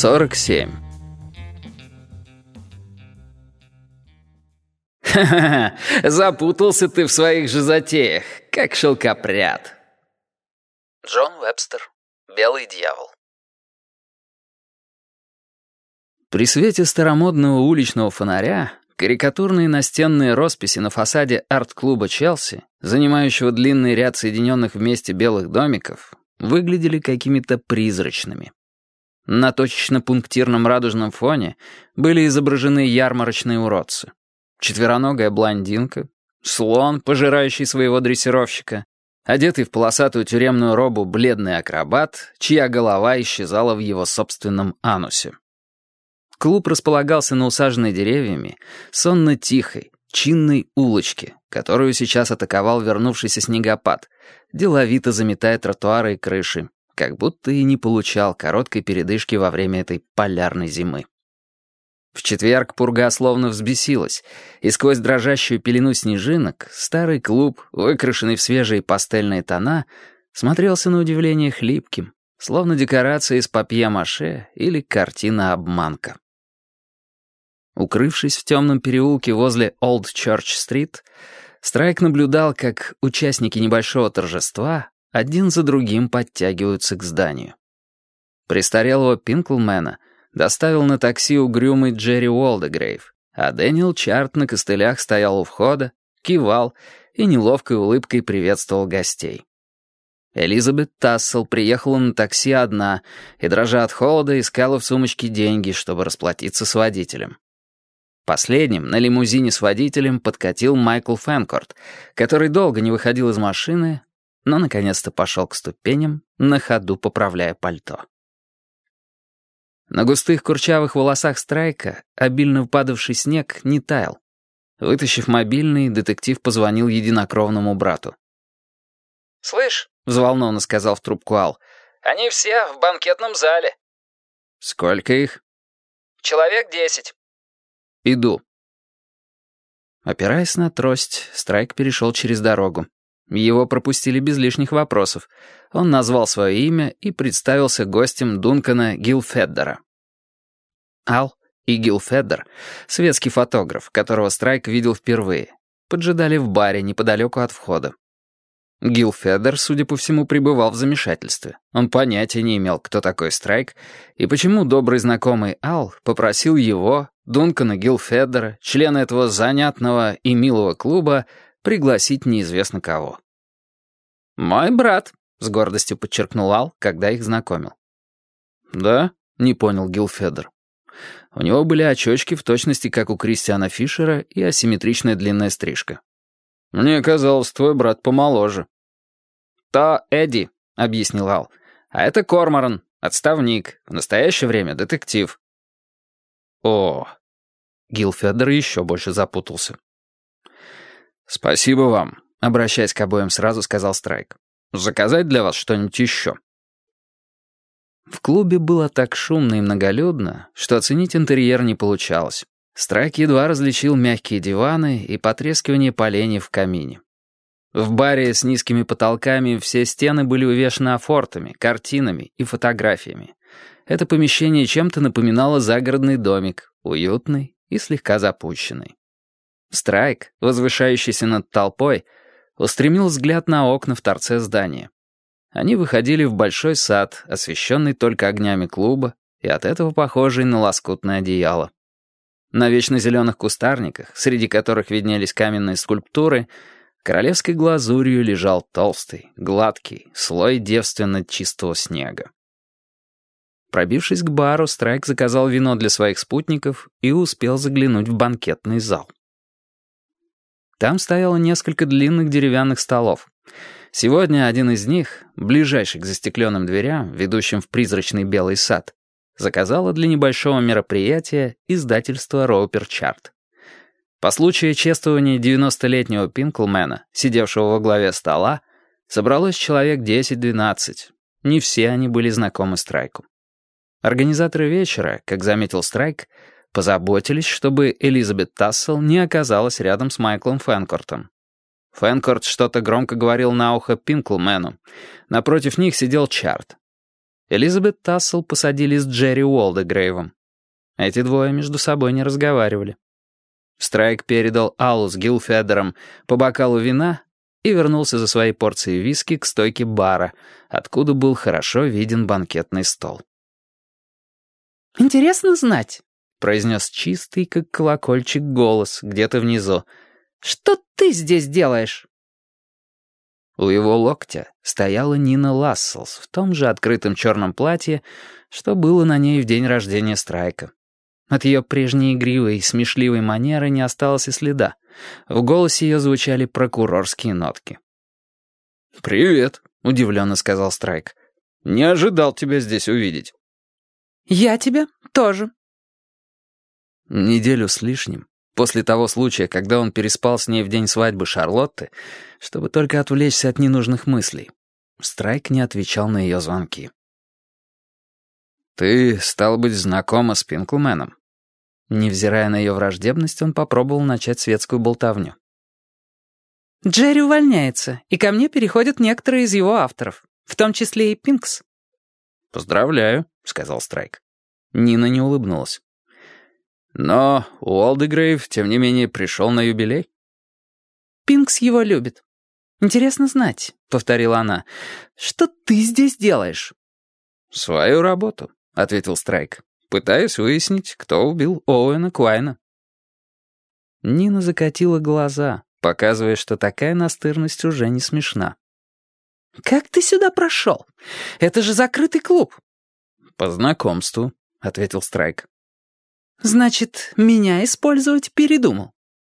47. «Ха-ха-ха! Запутался ты в своих же затеях, как шелкопряд!» Джон Вебстер. Белый дьявол. При свете старомодного уличного фонаря карикатурные настенные росписи на фасаде арт-клуба «Челси», занимающего длинный ряд соединенных вместе белых домиков, выглядели какими-то призрачными. На точечно-пунктирном радужном фоне были изображены ярмарочные уродцы. Четвероногая блондинка, слон, пожирающий своего дрессировщика, одетый в полосатую тюремную робу бледный акробат, чья голова исчезала в его собственном анусе. Клуб располагался на усаженной деревьями, сонно-тихой, чинной улочке, которую сейчас атаковал вернувшийся снегопад, деловито заметая тротуары и крыши, как будто и не получал короткой передышки во время этой полярной зимы. В четверг пурга словно взбесилась, и сквозь дрожащую пелену снежинок старый клуб, выкрашенный в свежие пастельные тона, смотрелся на удивление хлипким, словно декорация из папье-маше или картина-обманка. Укрывшись в темном переулке возле Олд Чорч-стрит, Страйк наблюдал, как участники небольшого торжества один за другим подтягиваются к зданию. Престарелого Пинклмена доставил на такси угрюмый Джерри Уолдегрейв, а Дэниел Чарт на костылях стоял у входа, кивал и неловкой улыбкой приветствовал гостей. Элизабет Тассел приехала на такси одна и, дрожа от холода, искала в сумочке деньги, чтобы расплатиться с водителем. Последним на лимузине с водителем подкатил Майкл Фэнкорт, который долго не выходил из машины, но наконец-то пошел к ступеням, на ходу поправляя пальто. На густых курчавых волосах Страйка обильно падавший снег не таял. Вытащив мобильный, детектив позвонил единокровному брату. «Слышь», — взволнованно сказал в трубку Ал, — «они все в банкетном зале». «Сколько их?» «Человек десять». «Иду». Опираясь на трость, Страйк перешел через дорогу. Его пропустили без лишних вопросов. Он назвал свое имя и представился гостем Дункана Гилфеддера. Ал и Гилфеддер, светский фотограф, которого Страйк видел впервые, поджидали в баре неподалеку от входа. Гил Федер, судя по всему, пребывал в замешательстве. Он понятия не имел, кто такой Страйк, и почему добрый знакомый Ал попросил его, Дункана Гил Федера, члена этого занятного и милого клуба, пригласить неизвестно кого. «Мой брат», — с гордостью подчеркнул Ал, когда их знакомил. «Да?» — не понял Гил Федер. У него были очечки в точности, как у Кристиана Фишера, и асимметричная длинная стрижка. «Мне казалось, твой брат помоложе». «То Эдди», — объяснил Ал. «А это Корморан, отставник, в настоящее время детектив». «О!» Гил Федер еще больше запутался. «Спасибо вам», — обращаясь к обоим сразу, сказал Страйк. «Заказать для вас что-нибудь еще?» В клубе было так шумно и многолюдно, что оценить интерьер не получалось. Страйк едва различил мягкие диваны и потрескивание поленьев в камине. В баре с низкими потолками все стены были увешаны афортами, картинами и фотографиями. Это помещение чем-то напоминало загородный домик, уютный и слегка запущенный. Страйк, возвышающийся над толпой, устремил взгляд на окна в торце здания. Они выходили в большой сад, освещенный только огнями клуба и от этого похожий на лоскутное одеяло. На вечно зеленых кустарниках, среди которых виднелись каменные скульптуры, королевской глазурью лежал толстый, гладкий слой девственно чистого снега. Пробившись к бару, Страйк заказал вино для своих спутников и успел заглянуть в банкетный зал. Там стояло несколько длинных деревянных столов. Сегодня один из них, ближайший к застекленным дверям, ведущим в призрачный белый сад, заказала для небольшого мероприятия издательство «Роупер Чарт». По случаю чествования 90-летнего Пинклмена, сидевшего во главе стола, собралось человек 10-12. Не все они были знакомы Страйку. Организаторы вечера, как заметил Страйк, позаботились, чтобы Элизабет Тассел не оказалась рядом с Майклом Фэнкортом. Фэнкорт что-то громко говорил на ухо Пинклмену. Напротив них сидел Чарт. Элизабет Тассел посадили с Джерри Уолдегрейвом. Эти двое между собой не разговаривали. Страйк передал Аллу с Гилфедером по бокалу вина и вернулся за своей порцией виски к стойке бара, откуда был хорошо виден банкетный стол. «Интересно знать», — произнес чистый, как колокольчик, голос где-то внизу. «Что ты здесь делаешь?» У его локтя стояла Нина Ласселс в том же открытом черном платье, что было на ней в день рождения Страйка. От ее прежней игривой и смешливой манеры не осталось и следа. В голосе ее звучали прокурорские нотки. «Привет», — удивленно сказал Страйк. «Не ожидал тебя здесь увидеть». «Я тебя тоже». Неделю с лишним, после того случая, когда он переспал с ней в день свадьбы Шарлотты, чтобы только отвлечься от ненужных мыслей, Страйк не отвечал на ее звонки. «Ты, стал быть, знакома с Пинклменом?» Невзирая на ее враждебность, он попробовал начать светскую болтовню. «Джерри увольняется, и ко мне переходят некоторые из его авторов, в том числе и Пинкс». «Поздравляю», — сказал Страйк. Нина не улыбнулась. «Но Уолдегрейв, тем не менее, пришел на юбилей». «Пинкс его любит. Интересно знать», — повторила она, — «что ты здесь делаешь?» «Свою работу», — ответил Страйк. «Пытаюсь выяснить, кто убил Оуэна Куайна». Нина закатила глаза, показывая, что такая настырность уже не смешна. «Как ты сюда прошел? Это же закрытый клуб». «По знакомству», — ответил Страйк. «Значит, меня использовать передумал?»